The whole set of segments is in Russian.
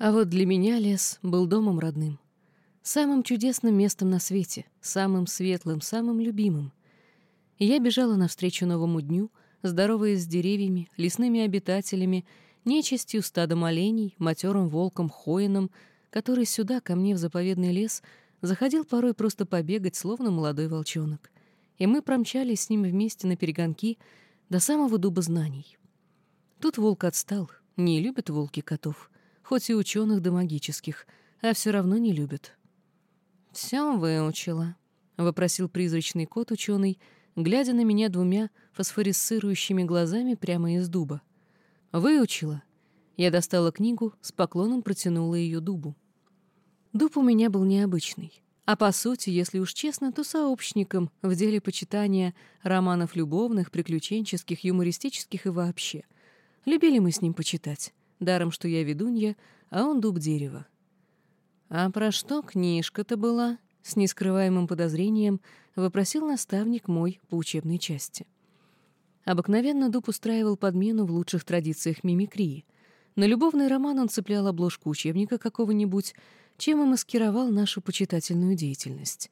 А вот для меня лес был домом родным. Самым чудесным местом на свете, самым светлым, самым любимым. Я бежала навстречу новому дню, здороваясь с деревьями, лесными обитателями, нечистью стадом оленей, матерым волком Хоином, который сюда, ко мне в заповедный лес, заходил порой просто побегать, словно молодой волчонок. И мы промчались с ним вместе на перегонки до самого дуба знаний. Тут волк отстал, не любят волки котов — хоть и ученых да магических, а все равно не любят. «Все выучила», — вопросил призрачный кот ученый, глядя на меня двумя фосфорисцирующими глазами прямо из дуба. «Выучила». Я достала книгу, с поклоном протянула ее дубу. Дуб у меня был необычный. А по сути, если уж честно, то сообщником в деле почитания романов любовных, приключенческих, юмористических и вообще. Любили мы с ним почитать даром что я ведунья, а он дуб дерева. «А про что книжка-то была?» — с нескрываемым подозрением вопросил наставник мой по учебной части. Обыкновенно дуб устраивал подмену в лучших традициях мимикрии. На любовный роман он цеплял обложку учебника какого-нибудь, чем и маскировал нашу почитательную деятельность.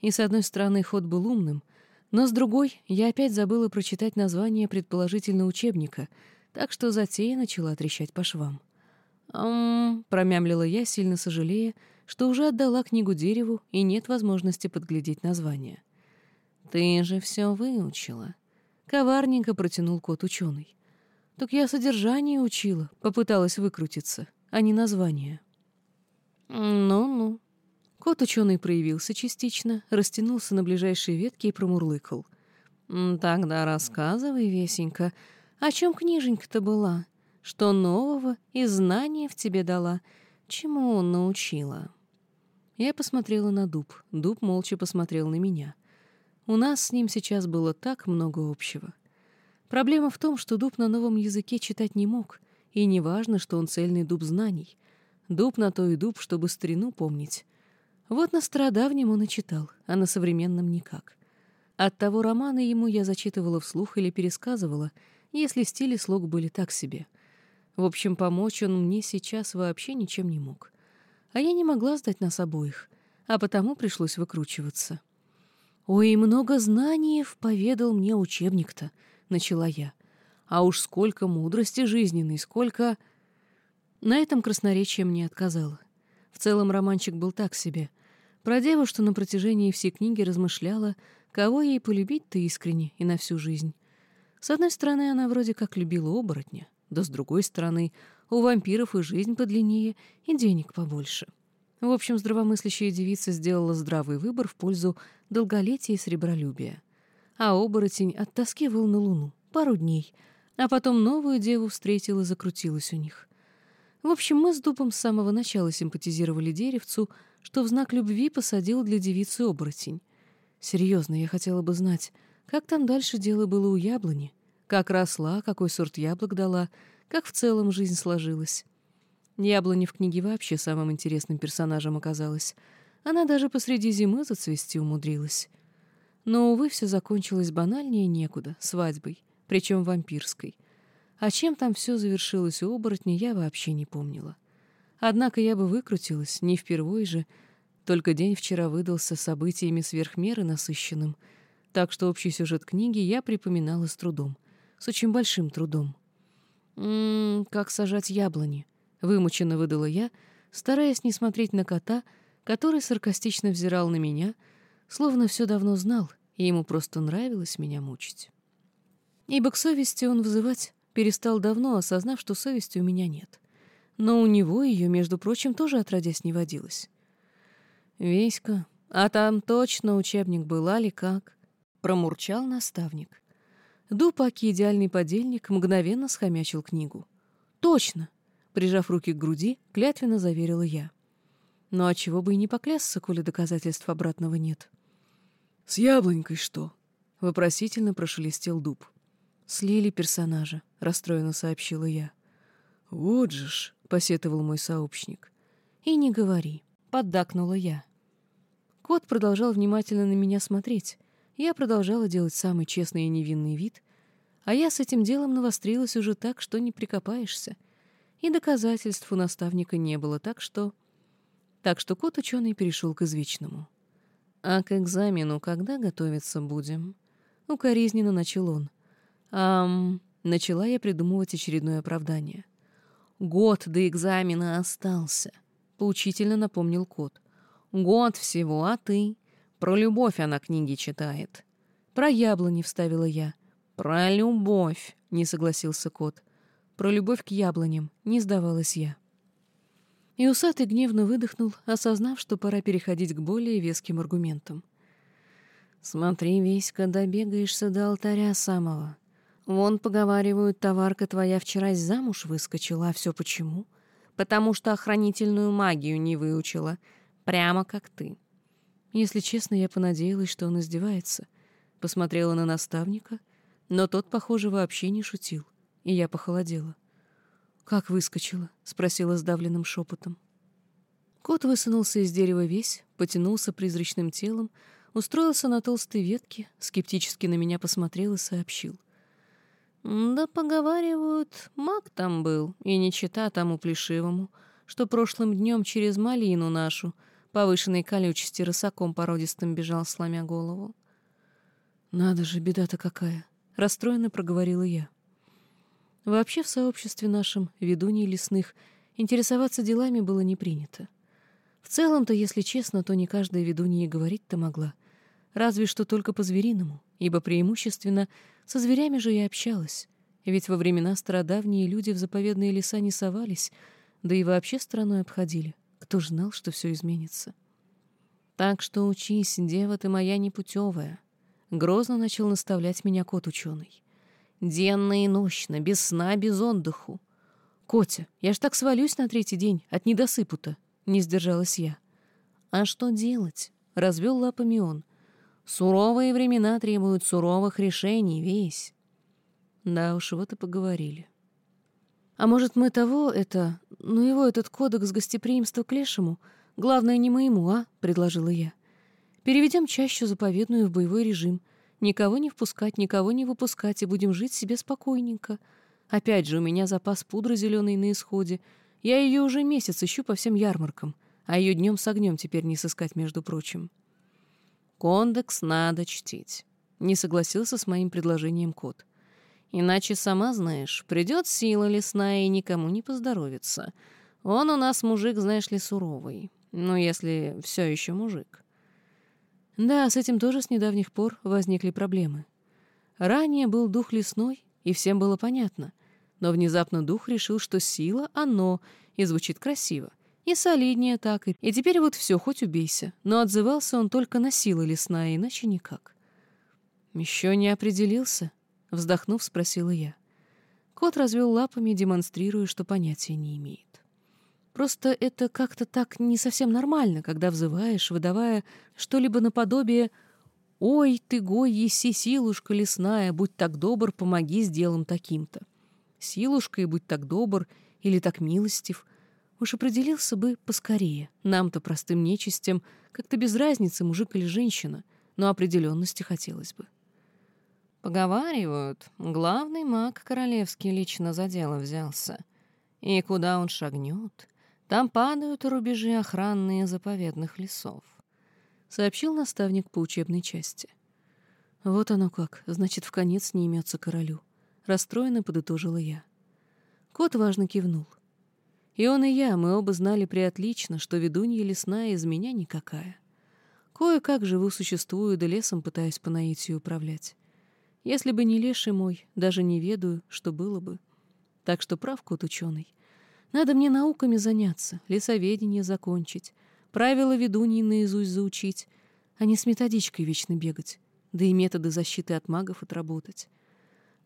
И с одной стороны ход был умным, но с другой я опять забыла прочитать название предположительно учебника — так что затея начала трещать по швам. «Ам...» — промямлила я, сильно сожалея, что уже отдала книгу дереву и нет возможности подглядеть название. «Ты же все выучила», — коварненько протянул кот ученый. «Так я содержание учила, попыталась выкрутиться, а не название». «Ну-ну». Кот ученый проявился частично, растянулся на ближайшей ветке и промурлыкал. «Тогда рассказывай, Весенька, о чем книженька-то была? Что нового и знания в тебе дала? Чему он научила?» Я посмотрела на дуб. Дуб молча посмотрел на меня. У нас с ним сейчас было так много общего. Проблема в том, что дуб на новом языке читать не мог, и не важно, что он цельный дуб знаний. Дуб на то и дуб, чтобы старину помнить. Вот на стародавнем он и читал, а на современном никак. От того романа ему я зачитывала вслух или пересказывала — если стиль и слог были так себе. В общем, помочь он мне сейчас вообще ничем не мог. А я не могла сдать нас обоих, а потому пришлось выкручиваться. «Ой, много знаний поведал мне учебник-то», — начала я. «А уж сколько мудрости жизненной, сколько...» На этом красноречие мне отказало. В целом романчик был так себе. Про деву, что на протяжении всей книги размышляла, кого ей полюбить-то искренне и на всю жизнь. С одной стороны, она вроде как любила оборотня, да с другой стороны, у вампиров и жизнь подлиннее, и денег побольше. В общем, здравомыслящая девица сделала здравый выбор в пользу долголетия и сребролюбия. А оборотень оттаскивал на луну пару дней, а потом новую деву встретил и закрутилась у них. В общем, мы с Дубом с самого начала симпатизировали деревцу, что в знак любви посадил для девицы оборотень. Серьезно, я хотела бы знать, как там дальше дело было у яблони? Как росла, какой сорт яблок дала, как в целом жизнь сложилась. Яблони в книге вообще самым интересным персонажем оказалась. Она даже посреди зимы зацвести умудрилась. Но, увы, все закончилось банальнее некуда, свадьбой, причем вампирской. А чем там все завершилось у оборотня, я вообще не помнила. Однако я бы выкрутилась, не впервой же, только день вчера выдался событиями сверхмеры насыщенным — так что общий сюжет книги я припоминала с трудом, с очень большим трудом. «М-м, как сажать яблони?» — вымученно выдала я, стараясь не смотреть на кота, который саркастично взирал на меня, словно все давно знал, и ему просто нравилось меня мучить. Ибо к совести он вызывать перестал давно, осознав, что совести у меня нет. Но у него ее, между прочим, тоже отродясь не водилось. «Веська, а там точно учебник был, али как?» — промурчал наставник. Дупаки, идеальный подельник, мгновенно схомячил книгу. «Точно!» — прижав руки к груди, клятвенно заверила я. «Ну а чего бы и не поклясться, коли доказательств обратного нет?» «С яблонькой что?» — вопросительно прошелестел дуб. «Слили персонажа», — расстроенно сообщила я. «Вот же ж», — посетовал мой сообщник. «И не говори», — поддакнула я. Кот продолжал внимательно на меня смотреть, я продолжала делать самый честный и невинный вид, а я с этим делом навострилась уже так, что не прикопаешься. и доказательств у наставника не было, так что... Так что кот-ученый перешел к извечному. «А к экзамену когда готовиться будем?» Укоризненно начал он. «Ам...» Начала я придумывать очередное оправдание. «Год до экзамена остался», — поучительно напомнил кот. «Год всего, а ты? Про любовь она книги читает». «Про яблони», — вставила я. «Про любовь», — не согласился кот. «Про любовь к яблоням», — не сдавалась я. И усатый гневно выдохнул, осознав, что пора переходить к более веским аргументам. «Смотри, весь, когда бегаешься до алтаря самого. Вон, поговаривают, товарка твоя вчера замуж выскочила, а все почему? Потому что охранительную магию не выучила, прямо как ты». Если честно, я понадеялась, что он издевается. Посмотрела на наставника, но тот, похоже, вообще не шутил, и я похолодела. «Как выскочила?» — спросила сдавленным шепотом. Кот высунулся из дерева весь, потянулся призрачным телом, устроился на толстой ветке, скептически на меня посмотрел и сообщил. «Да, поговаривают, маг там был, и не чита тому плешивому, что прошлым днем через малину нашу, повышенной колючести рысаком породистым бежал, сломя голову». «Надо же, беда-то какая!» — расстроенно проговорила я. Вообще в сообществе нашем, ведуней лесных, интересоваться делами было не принято. В целом-то, если честно, то не каждая ведунья говорить-то могла. Разве что только по-звериному, ибо преимущественно со зверями же и общалась. Ведь во времена стародавние люди в заповедные леса не совались, да и вообще страной обходили. Кто ж знал, что все изменится? Так что учись, дева ты моя непутевая. Грозно начал наставлять меня кот-ученый. Денно и нощно, без сна, без отдыху. «Котя, я ж так свалюсь на третий день, от недосыпу-то!» — не сдержалась я. «А что делать?» — развел лапами он. «Суровые времена требуют суровых решений, весь». Да уж, вот и поговорили. «А может, мы того, это... Ну, его этот кодекс гостеприимства к лешему? Главное, не моему, а?» — предложила я. «Переведем чаще заповедную в боевой режим — Никого не впускать, никого не выпускать, и будем жить себе спокойненько. Опять же, у меня запас пудры зеленой на исходе. Я ее уже месяц ищу по всем ярмаркам, а ее днем с огнем теперь не сыскать, между прочим. Кондекс надо чтить. Не согласился с моим предложением кот. Иначе, сама знаешь, придет сила лесная и никому не поздоровится. Он у нас мужик, знаешь ли, суровый. Ну, если все еще мужик. Да, с этим тоже с недавних пор возникли проблемы. Ранее был дух лесной, и всем было понятно. Но внезапно дух решил, что сила — оно, и звучит красиво. И солиднее так, и теперь вот все, хоть убейся. Но отзывался он только на силы лесная, иначе никак. «Еще не определился?» — вздохнув, спросила я. Кот развел лапами, демонстрируя, что понятия не имеет. Просто это как-то так не совсем нормально, когда взываешь, выдавая что-либо наподобие «Ой, ты, гой, еси, силушка лесная, будь так добр, помоги с делом таким-то». Силушка и будь так добр или так милостив. Уж определился бы поскорее. Нам-то, простым нечистям, как-то без разницы, мужик или женщина, но определенности хотелось бы. Поговаривают, главный маг королевский лично за дело взялся. И куда он шагнет, там падают рубежи охранные заповедных лесов», — сообщил наставник по учебной части. «Вот оно как, значит, в конец не имется королю», — расстроенно подытожила я. Кот важно кивнул. И он, и я, мы оба знали приотлично, что ведунья лесная из меня никакая. Кое-как живу, существую, да лесом пытаюсь по наитию управлять. Если бы не леший мой, даже не ведаю, что было бы. Так что прав кот ученый. Надо мне науками заняться, лесоведение закончить, правила ведуньи наизусть заучить, а не с методичкой вечно бегать, да и методы защиты от магов отработать.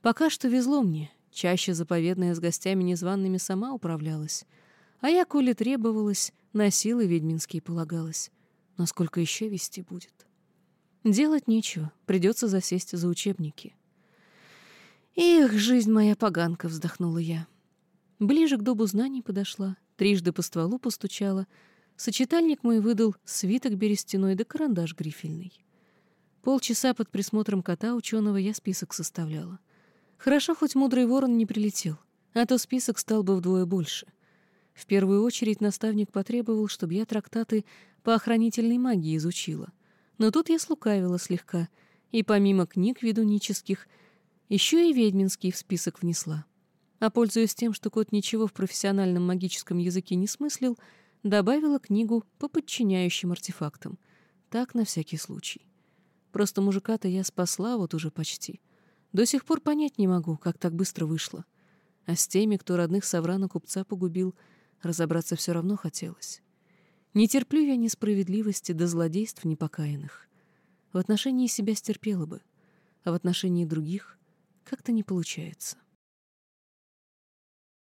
Пока что везло мне, чаще заповедная с гостями незваными сама управлялась, а я, коли требовалась, на силы ведьминские полагалась. Насколько еще вести будет? Делать нечего, придется засесть за учебники. «Эх, жизнь моя поганка!» — вздохнула я. Ближе к добу знаний подошла, трижды по стволу постучала. Сочетальник мой выдал свиток берестяной да карандаш грифельный. Полчаса под присмотром кота ученого я список составляла. Хорошо, хоть мудрый ворон не прилетел. а то список стал бы вдвое больше. В первую очередь наставник потребовал, чтобы я трактаты по охранительной магии изучила. Но тут я слукавила слегка, и помимо книг ведунических, еще и ведьминский в список внесла. А пользуясь тем, что кот ничего в профессиональном магическом языке не смыслил, добавила книгу по подчиняющим артефактам. Так, на всякий случай. Просто мужика-то я спасла вот уже почти. До сих пор понять не могу, как так быстро вышло. А с теми, кто родных Саврана купца погубил, разобраться все равно хотелось. Не терплю я несправедливости до злодейств непокаянных. В отношении себя стерпела бы, а в отношении других как-то не получается.